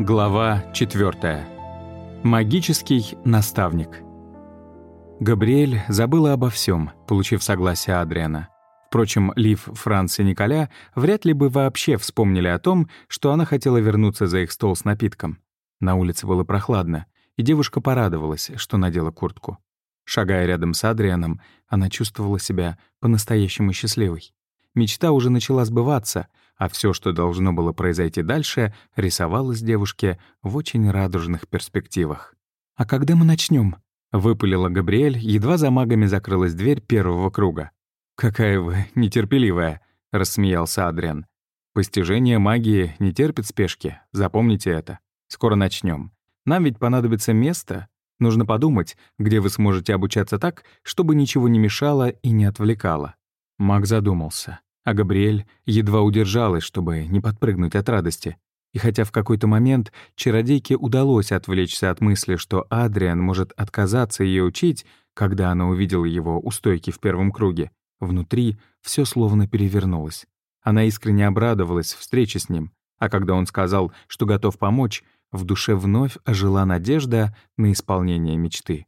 Глава 4. Магический наставник. Габриэль забыла обо всем, получив согласие Адриана. Впрочем, Лив, Франц и Николя вряд ли бы вообще вспомнили о том, что она хотела вернуться за их стол с напитком. На улице было прохладно, и девушка порадовалась, что надела куртку. Шагая рядом с Адрианом, она чувствовала себя по-настоящему счастливой. Мечта уже начала сбываться — а все, что должно было произойти дальше, рисовалось девушке в очень радужных перспективах. «А когда мы начнем? выпалила Габриэль, едва за магами закрылась дверь первого круга. «Какая вы нетерпеливая», — рассмеялся Адриан. «Постижение магии не терпит спешки, запомните это. Скоро начнем. Нам ведь понадобится место. Нужно подумать, где вы сможете обучаться так, чтобы ничего не мешало и не отвлекало». Маг задумался. А Габриэль едва удержалась, чтобы не подпрыгнуть от радости. И хотя в какой-то момент чародейке удалось отвлечься от мысли, что Адриан может отказаться ее учить, когда она увидела его у стойки в первом круге, внутри все словно перевернулось. Она искренне обрадовалась встрече с ним, а когда он сказал, что готов помочь, в душе вновь ожила надежда на исполнение мечты.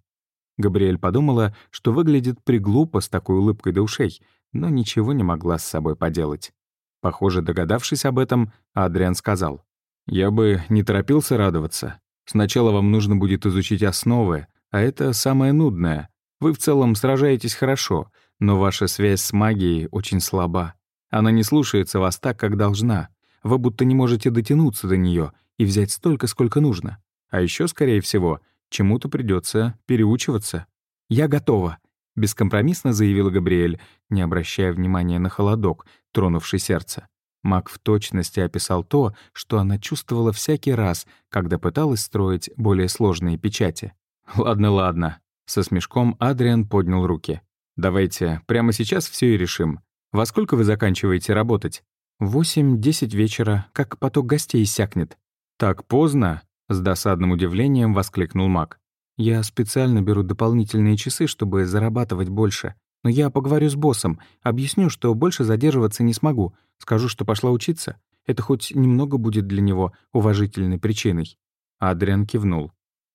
Габриэль подумала, что выглядит приглупо с такой улыбкой до ушей, но ничего не могла с собой поделать. Похоже, догадавшись об этом, Адриан сказал, «Я бы не торопился радоваться. Сначала вам нужно будет изучить основы, а это самое нудное. Вы в целом сражаетесь хорошо, но ваша связь с магией очень слаба. Она не слушается вас так, как должна. Вы будто не можете дотянуться до нее и взять столько, сколько нужно. А еще, скорее всего, чему-то придется переучиваться. Я готова, Бескомпромиссно заявила Габриэль, не обращая внимания на холодок, тронувший сердце. Мак в точности описал то, что она чувствовала всякий раз, когда пыталась строить более сложные печати. «Ладно, ладно». Со смешком Адриан поднял руки. «Давайте прямо сейчас все и решим. Во сколько вы заканчиваете работать?» «Восемь-десять вечера, как поток гостей иссякнет». «Так поздно?» — с досадным удивлением воскликнул Мак. Я специально беру дополнительные часы, чтобы зарабатывать больше. Но я поговорю с боссом, объясню, что больше задерживаться не смогу, скажу, что пошла учиться. Это хоть немного будет для него уважительной причиной». Адриан кивнул.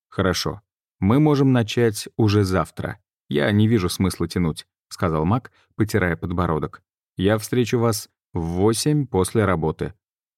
«Хорошо. Мы можем начать уже завтра. Я не вижу смысла тянуть», — сказал Мак, потирая подбородок. «Я встречу вас в восемь после работы».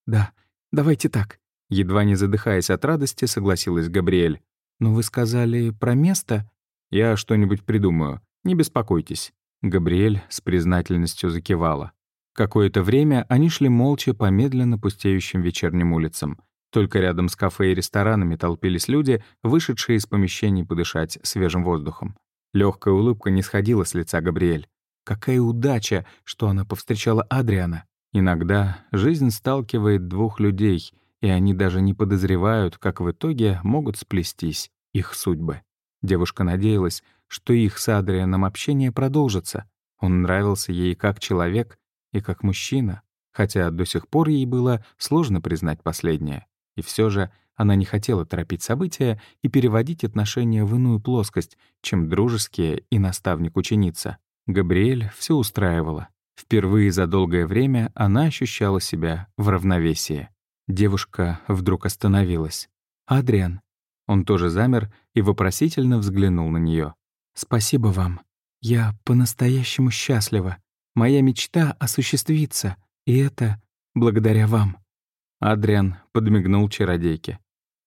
«Да, давайте так», — едва не задыхаясь от радости, согласилась Габриэль. «Но вы сказали про место?» «Я что-нибудь придумаю. Не беспокойтесь». Габриэль с признательностью закивала. Какое-то время они шли молча по медленно пустеющим вечерним улицам. Только рядом с кафе и ресторанами толпились люди, вышедшие из помещений подышать свежим воздухом. Легкая улыбка не сходила с лица Габриэль. Какая удача, что она повстречала Адриана. Иногда жизнь сталкивает двух людей — и они даже не подозревают, как в итоге могут сплестись их судьбы. Девушка надеялась, что их с Адрианом общение продолжится. Он нравился ей как человек и как мужчина, хотя до сих пор ей было сложно признать последнее. И все же она не хотела торопить события и переводить отношения в иную плоскость, чем дружеские и наставник-ученица. Габриэль все устраивала. Впервые за долгое время она ощущала себя в равновесии. Девушка вдруг остановилась. «Адриан». Он тоже замер и вопросительно взглянул на нее. «Спасибо вам. Я по-настоящему счастлива. Моя мечта осуществится, и это благодаря вам». Адриан подмигнул чародейке.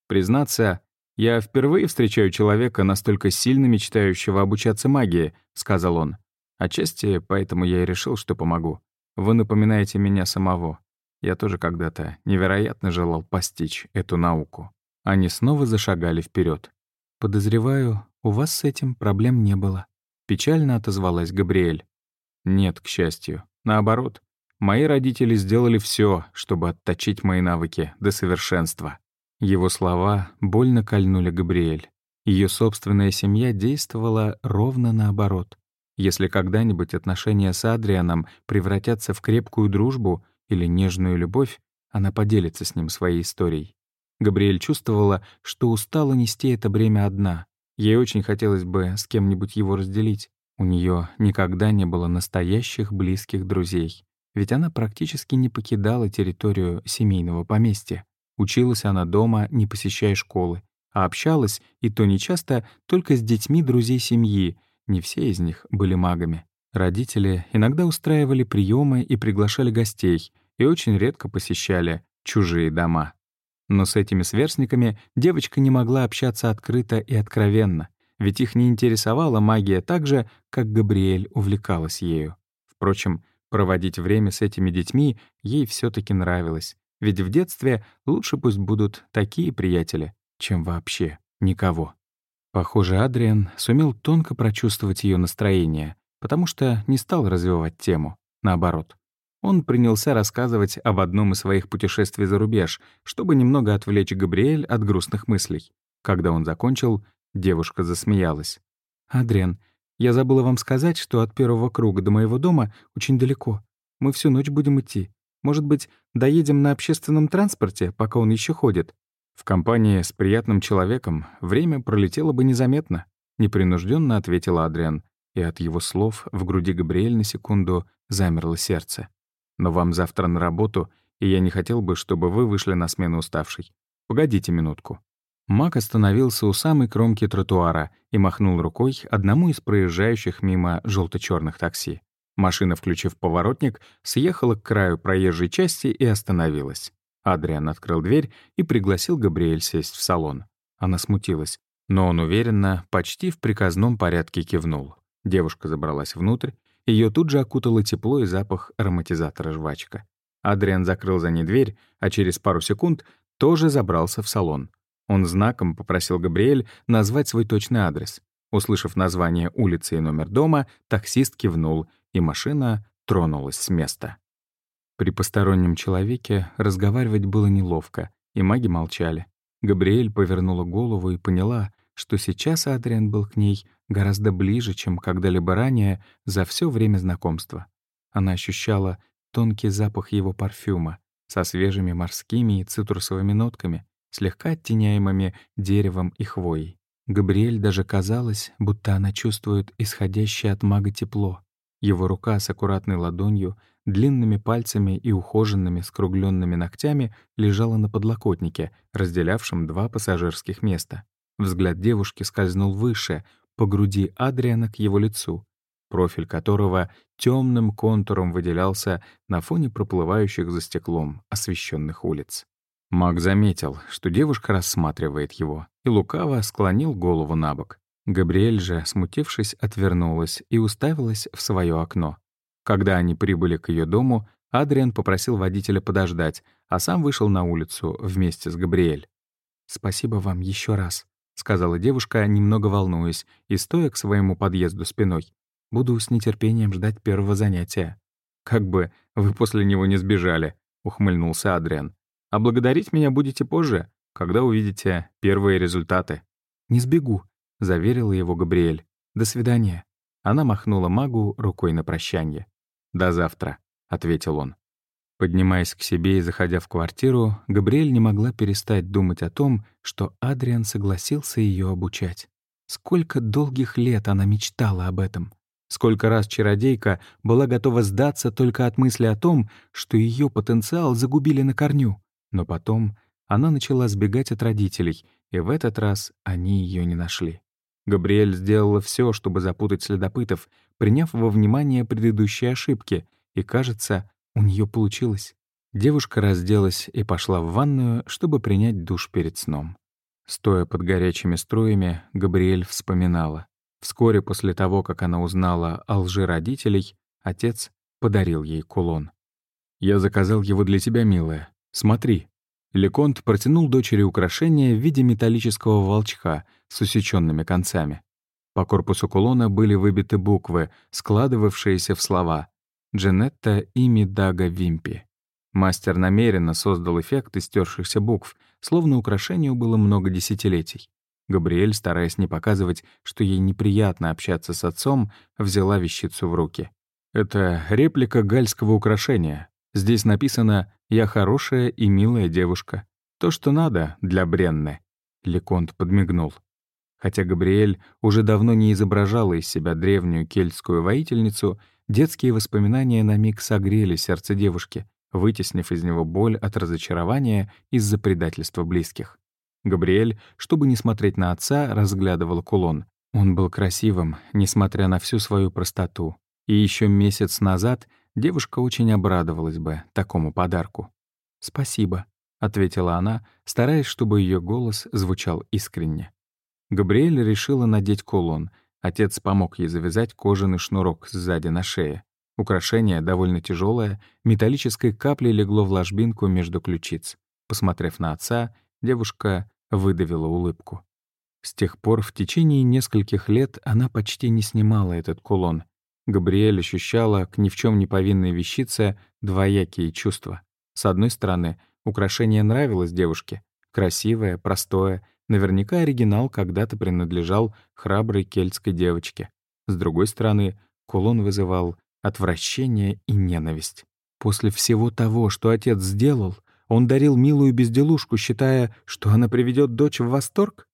«Признаться, я впервые встречаю человека, настолько сильно мечтающего обучаться магии», — сказал он. «Отчасти поэтому я и решил, что помогу. Вы напоминаете меня самого. Я тоже когда-то невероятно желал постичь эту науку. Они снова зашагали вперед. «Подозреваю, у вас с этим проблем не было», — печально отозвалась Габриэль. «Нет, к счастью. Наоборот. Мои родители сделали все, чтобы отточить мои навыки до совершенства». Его слова больно кольнули Габриэль. Ее собственная семья действовала ровно наоборот. Если когда-нибудь отношения с Адрианом превратятся в крепкую дружбу — или нежную любовь, она поделится с ним своей историей. Габриэль чувствовала, что устала нести это бремя одна. Ей очень хотелось бы с кем-нибудь его разделить. У нее никогда не было настоящих близких друзей, ведь она практически не покидала территорию семейного поместья. Училась она дома, не посещая школы, а общалась, и то нечасто, только с детьми друзей семьи, не все из них были магами. Родители иногда устраивали приемы и приглашали гостей, и очень редко посещали чужие дома. Но с этими сверстниками девочка не могла общаться открыто и откровенно, ведь их не интересовала магия так же, как Габриэль увлекалась ею. Впрочем, проводить время с этими детьми ей все таки нравилось, ведь в детстве лучше пусть будут такие приятели, чем вообще никого. Похоже, Адриан сумел тонко прочувствовать ее настроение, потому что не стал развивать тему, наоборот. Он принялся рассказывать об одном из своих путешествий за рубеж, чтобы немного отвлечь Габриэль от грустных мыслей. Когда он закончил, девушка засмеялась. «Адриан, я забыла вам сказать, что от первого круга до моего дома очень далеко. Мы всю ночь будем идти. Может быть, доедем на общественном транспорте, пока он еще ходит?» В компании с приятным человеком время пролетело бы незаметно, непринужденно ответил Адриан, и от его слов в груди Габриэль на секунду замерло сердце. Но вам завтра на работу, и я не хотел бы, чтобы вы вышли на смену уставшей. Погодите минутку». Мак остановился у самой кромки тротуара и махнул рукой одному из проезжающих мимо желто черных такси. Машина, включив поворотник, съехала к краю проезжей части и остановилась. Адриан открыл дверь и пригласил Габриэль сесть в салон. Она смутилась, но он уверенно, почти в приказном порядке кивнул. Девушка забралась внутрь ее тут же окутало тепло и запах ароматизатора жвачка. Адриан закрыл за ней дверь, а через пару секунд тоже забрался в салон. Он знаком попросил Габриэль назвать свой точный адрес. Услышав название улицы и номер дома, таксист кивнул, и машина тронулась с места. При постороннем человеке разговаривать было неловко, и маги молчали. Габриэль повернула голову и поняла, что сейчас Адриан был к ней гораздо ближе, чем когда-либо ранее за все время знакомства. Она ощущала тонкий запах его парфюма со свежими морскими и цитрусовыми нотками, слегка оттеняемыми деревом и хвоей. Габриэль даже казалось, будто она чувствует исходящее от мага тепло. Его рука с аккуратной ладонью, длинными пальцами и ухоженными скругленными ногтями лежала на подлокотнике, разделявшем два пассажирских места. Взгляд девушки скользнул выше, по груди Адриана к его лицу, профиль которого темным контуром выделялся на фоне проплывающих за стеклом освещенных улиц. Маг заметил, что девушка рассматривает его, и лукаво склонил голову на бок. Габриэль же, смутившись, отвернулась и уставилась в свое окно. Когда они прибыли к ее дому, Адриан попросил водителя подождать, а сам вышел на улицу вместе с Габриэль. «Спасибо вам еще раз», — сказала девушка, немного волнуясь, и стоя к своему подъезду спиной. «Буду с нетерпением ждать первого занятия». «Как бы вы после него не сбежали», — ухмыльнулся Адриан. «А благодарить меня будете позже, когда увидите первые результаты». «Не сбегу», — заверила его Габриэль. «До свидания». Она махнула магу рукой на прощанье. «До завтра», — ответил он. Поднимаясь к себе и заходя в квартиру, Габриэль не могла перестать думать о том, что Адриан согласился ее обучать. Сколько долгих лет она мечтала об этом. Сколько раз чародейка была готова сдаться только от мысли о том, что ее потенциал загубили на корню. Но потом она начала сбегать от родителей, и в этот раз они ее не нашли. Габриэль сделала все, чтобы запутать следопытов, приняв во внимание предыдущие ошибки, и, кажется, у нее получилось. Девушка разделась и пошла в ванную, чтобы принять душ перед сном. Стоя под горячими струями, Габриэль вспоминала. Вскоре после того, как она узнала о лжи родителей, отец подарил ей кулон. «Я заказал его для тебя, милая. Смотри». Леконт протянул дочери украшение в виде металлического волчка с усеченными концами. По корпусу кулона были выбиты буквы, складывавшиеся в слова Дженетта и Мидага Вимпи. Мастер намеренно создал эффект истершихся букв, словно украшению было много десятилетий. Габриэль, стараясь не показывать, что ей неприятно общаться с отцом, взяла вещицу в руки. Это реплика гальского украшения. Здесь написано «Я хорошая и милая девушка». То, что надо для Бренны. Леконт подмигнул. Хотя Габриэль уже давно не изображала из себя древнюю кельтскую воительницу, Детские воспоминания на миг согрели сердце девушки, вытеснив из него боль от разочарования из-за предательства близких. Габриэль, чтобы не смотреть на отца, разглядывал кулон. Он был красивым, несмотря на всю свою простоту. И еще месяц назад девушка очень обрадовалась бы такому подарку. «Спасибо», — ответила она, стараясь, чтобы ее голос звучал искренне. Габриэль решила надеть кулон. Отец помог ей завязать кожаный шнурок сзади на шее. Украшение довольно тяжелое, металлической каплей легло в ложбинку между ключиц. Посмотрев на отца, девушка выдавила улыбку. С тех пор в течение нескольких лет она почти не снимала этот кулон. Габриэль ощущала к ни в чем не повинной вещице двоякие чувства. С одной стороны, украшение нравилось девушке. Красивое, простое, наверняка оригинал когда-то принадлежал храброй кельтской девочке. С другой стороны, кулон вызывал отвращение и ненависть. После всего того, что отец сделал, он дарил милую безделушку, считая, что она приведет дочь в восторг?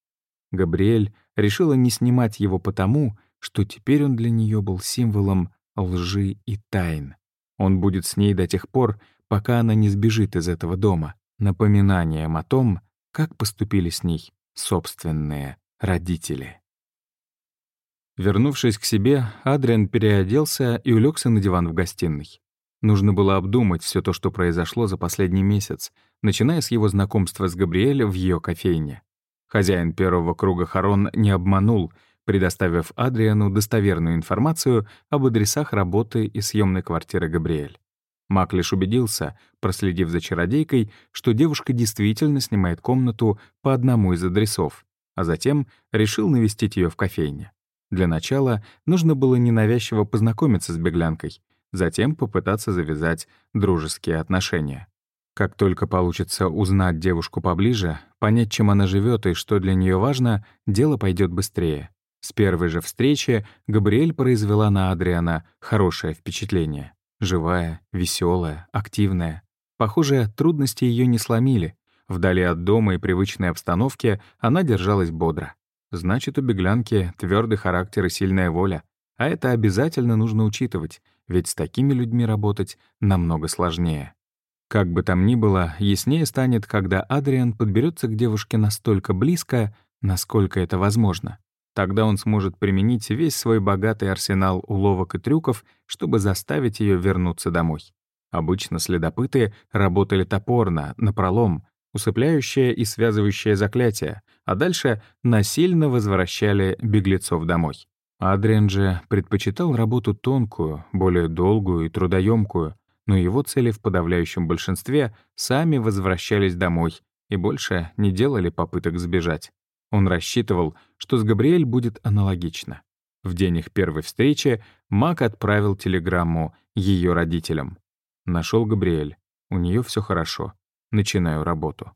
Габриэль решила не снимать его потому, что теперь он для нее был символом лжи и тайн. Он будет с ней до тех пор, пока она не сбежит из этого дома, напоминанием о том, как поступили с ней собственные родители. Вернувшись к себе, Адриан переоделся и улегся на диван в гостиной. Нужно было обдумать все то, что произошло за последний месяц, начиная с его знакомства с Габриэль в ее кофейне. Хозяин первого круга Харон не обманул, предоставив Адриану достоверную информацию об адресах работы и съемной квартиры Габриэль. Мак лишь убедился, проследив за чародейкой, что девушка действительно снимает комнату по одному из адресов, а затем решил навестить ее в кофейне. Для начала нужно было ненавязчиво познакомиться с беглянкой, затем попытаться завязать дружеские отношения. Как только получится узнать девушку поближе, понять, чем она живет и что для нее важно, дело пойдет быстрее. С первой же встречи Габриэль произвела на Адриана хорошее впечатление. Живая, веселая, активная. Похоже, трудности ее не сломили. Вдали от дома и привычной обстановки она держалась бодро. Значит, у беглянки твердый характер и сильная воля. А это обязательно нужно учитывать, ведь с такими людьми работать намного сложнее. Как бы там ни было, яснее станет, когда Адриан подберется к девушке настолько близко, насколько это возможно. Тогда он сможет применить весь свой богатый арсенал уловок и трюков, чтобы заставить ее вернуться домой. Обычно следопыты работали топорно, напролом, усыпляющее и связывающее заклятие, а дальше насильно возвращали беглецов домой. Адриан же предпочитал работу тонкую, более долгую и трудоемкую, но его цели в подавляющем большинстве сами возвращались домой и больше не делали попыток сбежать. Он рассчитывал, что с Габриэль будет аналогично. В день их первой встречи Мак отправил телеграмму ее родителям. Нашел Габриэль. У нее все хорошо начинаю работу.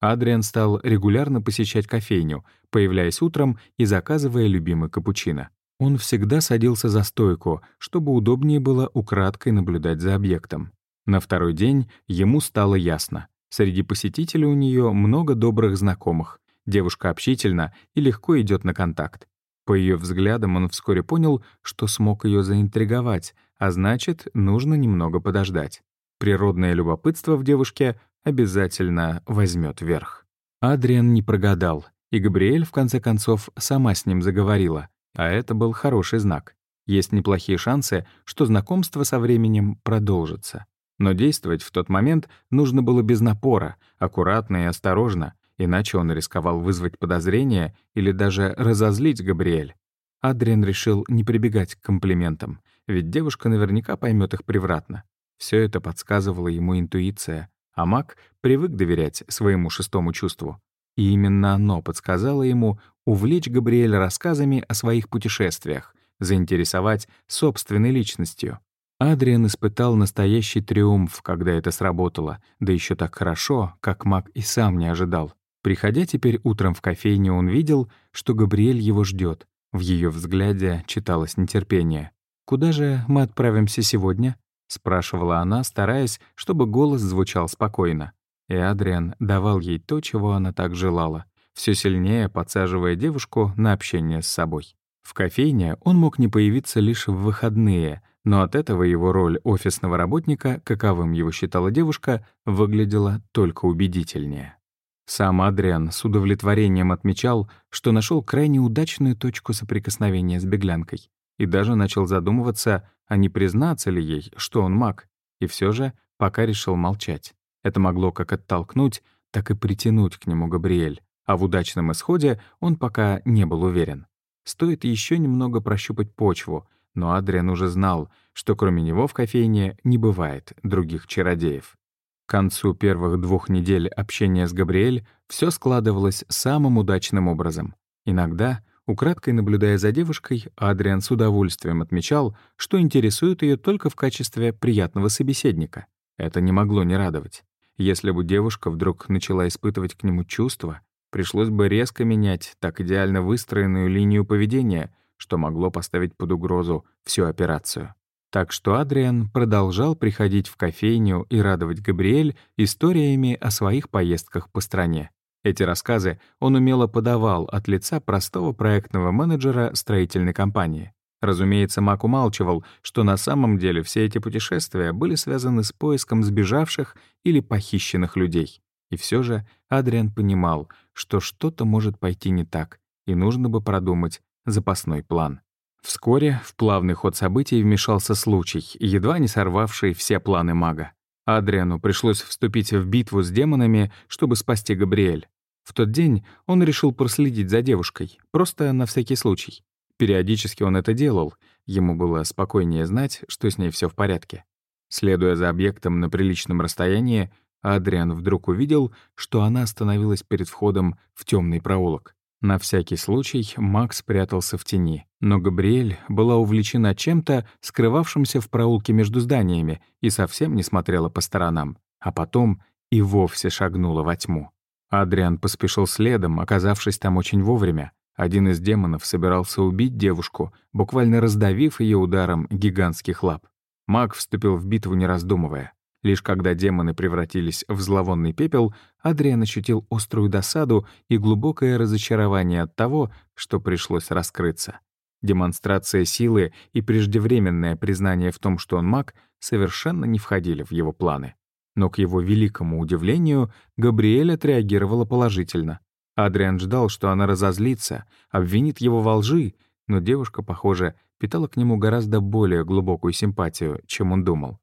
Адриан стал регулярно посещать кофейню, появляясь утром и заказывая любимый капучино. Он всегда садился за стойку, чтобы удобнее было украдкой наблюдать за объектом. На второй день ему стало ясно. Среди посетителей у нее много добрых знакомых. Девушка общительна и легко идет на контакт. По ее взглядам он вскоре понял, что смог ее заинтриговать, а значит, нужно немного подождать. Природное любопытство в девушке обязательно возьмет верх. Адриан не прогадал, и Габриэль, в конце концов, сама с ним заговорила, а это был хороший знак. Есть неплохие шансы, что знакомство со временем продолжится. Но действовать в тот момент нужно было без напора, аккуратно и осторожно, иначе он рисковал вызвать подозрения или даже разозлить Габриэль. Адриан решил не прибегать к комплиментам, ведь девушка наверняка поймет их превратно. Все это подсказывала ему интуиция, а маг привык доверять своему шестому чувству. И именно оно подсказало ему увлечь Габриэль рассказами о своих путешествиях, заинтересовать собственной личностью. Адриан испытал настоящий триумф, когда это сработало, да еще так хорошо, как маг и сам не ожидал. Приходя теперь утром в кофейню, он видел, что Габриэль его ждет. В ее взгляде читалось нетерпение. «Куда же мы отправимся сегодня?» — спрашивала она, стараясь, чтобы голос звучал спокойно. И Адриан давал ей то, чего она так желала, все сильнее подсаживая девушку на общение с собой. В кофейне он мог не появиться лишь в выходные, Но от этого его роль офисного работника, каковым его считала девушка, выглядела только убедительнее. Сам Адриан с удовлетворением отмечал, что нашел крайне удачную точку соприкосновения с беглянкой и даже начал задумываться, а не признаться ли ей, что он маг, и все же пока решил молчать. Это могло как оттолкнуть, так и притянуть к нему Габриэль, а в удачном исходе он пока не был уверен. Стоит еще немного прощупать почву, но Адриан уже знал, что кроме него в кофейне не бывает других чародеев. К концу первых двух недель общения с Габриэль все складывалось самым удачным образом. Иногда, украдкой наблюдая за девушкой, Адриан с удовольствием отмечал, что интересует ее только в качестве приятного собеседника. Это не могло не радовать. Если бы девушка вдруг начала испытывать к нему чувства, пришлось бы резко менять так идеально выстроенную линию поведения, что могло поставить под угрозу всю операцию. Так что Адриан продолжал приходить в кофейню и радовать Габриэль историями о своих поездках по стране. Эти рассказы он умело подавал от лица простого проектного менеджера строительной компании. Разумеется, Мак умалчивал, что на самом деле все эти путешествия были связаны с поиском сбежавших или похищенных людей. И все же Адриан понимал, что что-то может пойти не так, и нужно бы продумать запасной план. Вскоре в плавный ход событий вмешался случай, едва не сорвавший все планы мага. Адриану пришлось вступить в битву с демонами, чтобы спасти Габриэль. В тот день он решил проследить за девушкой, просто на всякий случай. Периодически он это делал, ему было спокойнее знать, что с ней все в порядке. Следуя за объектом на приличном расстоянии, Адриан вдруг увидел, что она остановилась перед входом в темный проулок. На всякий случай Макс прятался в тени, но Габриэль была увлечена чем-то, скрывавшимся в проулке между зданиями, и совсем не смотрела по сторонам, а потом и вовсе шагнула во тьму. Адриан поспешил следом, оказавшись там очень вовремя. Один из демонов собирался убить девушку, буквально раздавив ее ударом гигантских лап. Маг вступил в битву, не раздумывая. Лишь когда демоны превратились в зловонный пепел, Адриан ощутил острую досаду и глубокое разочарование от того, что пришлось раскрыться. Демонстрация силы и преждевременное признание в том, что он маг, совершенно не входили в его планы. Но, к его великому удивлению, Габриэль отреагировала положительно. Адриан ждал, что она разозлится, обвинит его во лжи, но девушка, похоже, питала к нему гораздо более глубокую симпатию, чем он думал.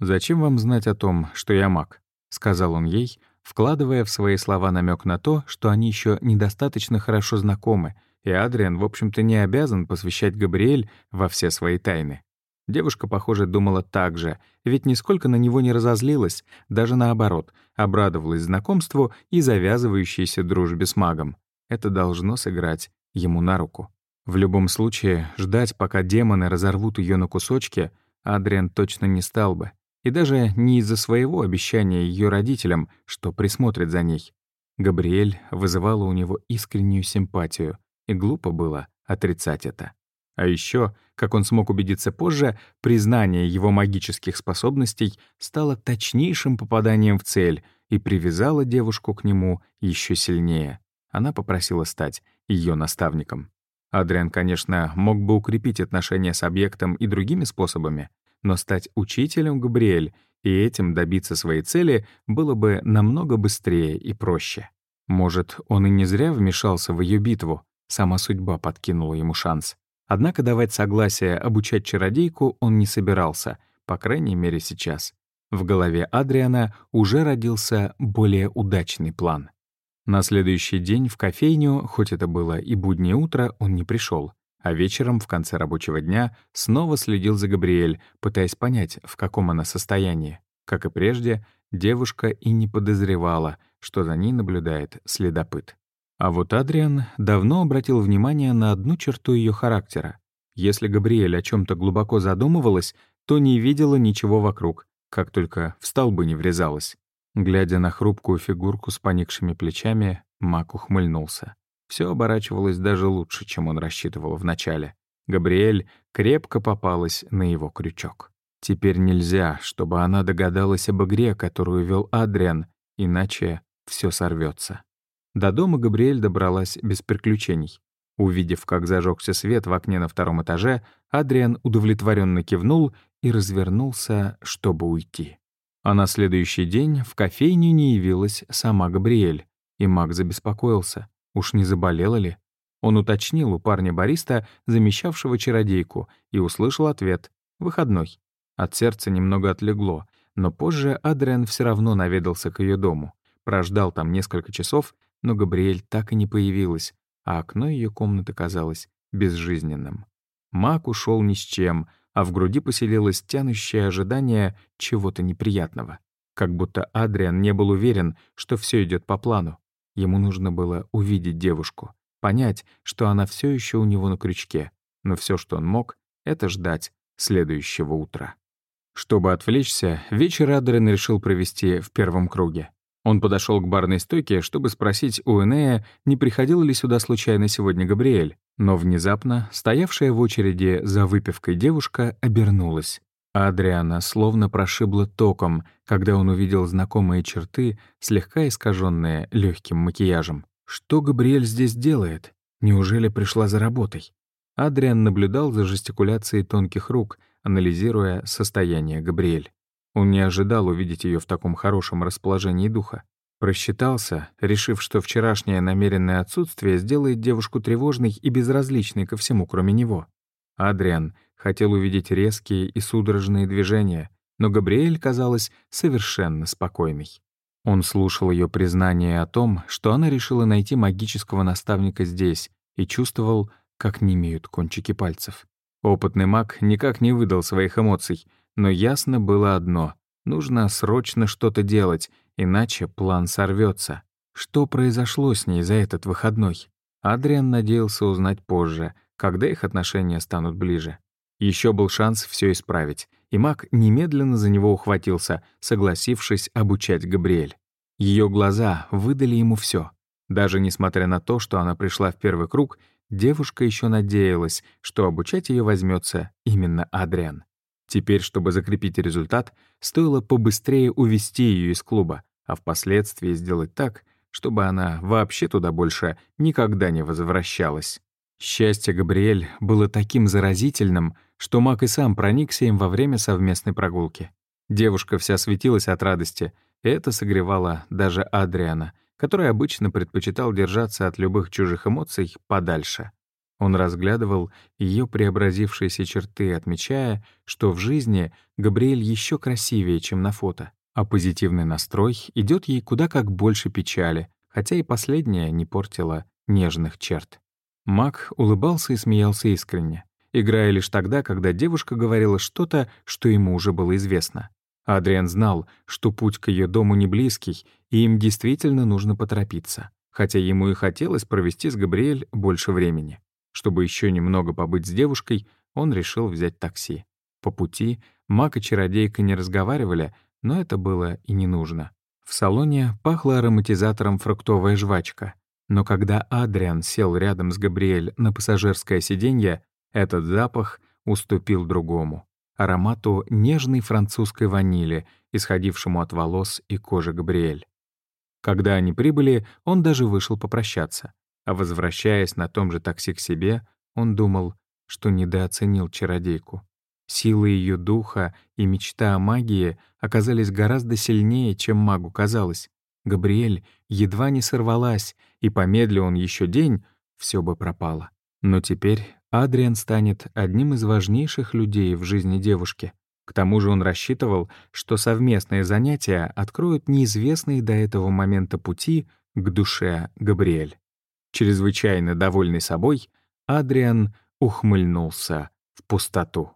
«Зачем вам знать о том, что я маг?» — сказал он ей, вкладывая в свои слова намек на то, что они еще недостаточно хорошо знакомы, и Адриан, в общем-то, не обязан посвящать Габриэль во все свои тайны. Девушка, похоже, думала так же, ведь нисколько на него не разозлилась, даже наоборот, обрадовалась знакомству и завязывающейся дружбе с магом. Это должно сыграть ему на руку. В любом случае, ждать, пока демоны разорвут ее на кусочки, Адриан точно не стал бы. И даже не из-за своего обещания ее родителям, что присмотрит за ней. Габриэль вызывала у него искреннюю симпатию, и глупо было отрицать это. А еще, как он смог убедиться позже, признание его магических способностей стало точнейшим попаданием в цель и привязало девушку к нему еще сильнее. Она попросила стать ее наставником. Адриан, конечно, мог бы укрепить отношения с объектом и другими способами, но стать учителем Габриэль и этим добиться своей цели было бы намного быстрее и проще. Может, он и не зря вмешался в ее битву, сама судьба подкинула ему шанс. Однако давать согласие обучать чародейку он не собирался, по крайней мере сейчас. В голове Адриана уже родился более удачный план. На следующий день в кофейню, хоть это было и буднее утро, он не пришел а вечером, в конце рабочего дня, снова следил за Габриэль, пытаясь понять, в каком она состоянии. Как и прежде, девушка и не подозревала, что за ней наблюдает следопыт. А вот Адриан давно обратил внимание на одну черту ее характера. Если Габриэль о чем то глубоко задумывалась, то не видела ничего вокруг, как только в столбы не врезалась. Глядя на хрупкую фигурку с поникшими плечами, Мак ухмыльнулся. Все оборачивалось даже лучше, чем он рассчитывал вначале. Габриэль крепко попалась на его крючок. Теперь нельзя, чтобы она догадалась об игре, которую вел Адриан, иначе все сорвется. До дома Габриэль добралась без приключений. Увидев, как зажегся свет в окне на втором этаже, Адриан удовлетворенно кивнул и развернулся, чтобы уйти. А на следующий день в кофейню не явилась сама Габриэль, и Мак забеспокоился. Уж не заболела ли? Он уточнил у парня-бариста, замещавшего чародейку, и услышал ответ — выходной. От сердца немного отлегло, но позже Адриан все равно наведался к ее дому. Прождал там несколько часов, но Габриэль так и не появилась, а окно ее комнаты казалось безжизненным. Мак ушел ни с чем, а в груди поселилось тянущее ожидание чего-то неприятного. Как будто Адриан не был уверен, что все идет по плану. Ему нужно было увидеть девушку, понять, что она все еще у него на крючке, но все, что он мог, — это ждать следующего утра. Чтобы отвлечься, вечер Адриан решил провести в первом круге. Он подошел к барной стойке, чтобы спросить у Энея, не приходила ли сюда случайно сегодня Габриэль. Но внезапно стоявшая в очереди за выпивкой девушка обернулась. Адриана словно прошибла током, когда он увидел знакомые черты, слегка искаженные легким макияжем. Что Габриэль здесь делает? Неужели пришла за работой? Адриан наблюдал за жестикуляцией тонких рук, анализируя состояние Габриэль. Он не ожидал увидеть ее в таком хорошем расположении духа. Просчитался, решив, что вчерашнее намеренное отсутствие сделает девушку тревожной и безразличной ко всему, кроме него. Адриан хотел увидеть резкие и судорожные движения, но Габриэль казалась совершенно спокойной. Он слушал ее признание о том, что она решила найти магического наставника здесь, и чувствовал, как немеют кончики пальцев. Опытный маг никак не выдал своих эмоций, но ясно было одно — нужно срочно что-то делать, иначе план сорвется. Что произошло с ней за этот выходной? Адриан надеялся узнать позже, когда их отношения станут ближе. Еще был шанс все исправить, и маг немедленно за него ухватился, согласившись обучать Габриэль. Ее глаза выдали ему все. Даже несмотря на то, что она пришла в первый круг, девушка еще надеялась, что обучать ее возьмется именно Адриан. Теперь, чтобы закрепить результат, стоило побыстрее увести ее из клуба, а впоследствии сделать так, чтобы она вообще туда больше никогда не возвращалась. Счастье Габриэль было таким заразительным, что Мак и сам проникся им во время совместной прогулки. Девушка вся светилась от радости, и это согревало даже Адриана, который обычно предпочитал держаться от любых чужих эмоций подальше. Он разглядывал ее преобразившиеся черты, отмечая, что в жизни Габриэль еще красивее, чем на фото, а позитивный настрой идет ей куда как больше печали, хотя и последняя не портила нежных черт. Мак улыбался и смеялся искренне, играя лишь тогда, когда девушка говорила что-то, что ему уже было известно. Адриан знал, что путь к ее дому не близкий, и им действительно нужно поторопиться, хотя ему и хотелось провести с Габриэль больше времени. Чтобы еще немного побыть с девушкой, он решил взять такси. По пути Мак и чародейка не разговаривали, но это было и не нужно. В салоне пахло ароматизатором фруктовая жвачка. Но когда Адриан сел рядом с Габриэль на пассажирское сиденье, этот запах уступил другому — аромату нежной французской ванили, исходившему от волос и кожи Габриэль. Когда они прибыли, он даже вышел попрощаться. А возвращаясь на том же такси к себе, он думал, что недооценил чародейку. Силы ее духа и мечта о магии оказались гораздо сильнее, чем магу казалось. Габриэль едва не сорвалась, и помедли он еще день, все бы пропало. Но теперь Адриан станет одним из важнейших людей в жизни девушки. К тому же он рассчитывал, что совместные занятия откроют неизвестные до этого момента пути к душе Габриэль. Чрезвычайно довольный собой, Адриан ухмыльнулся в пустоту.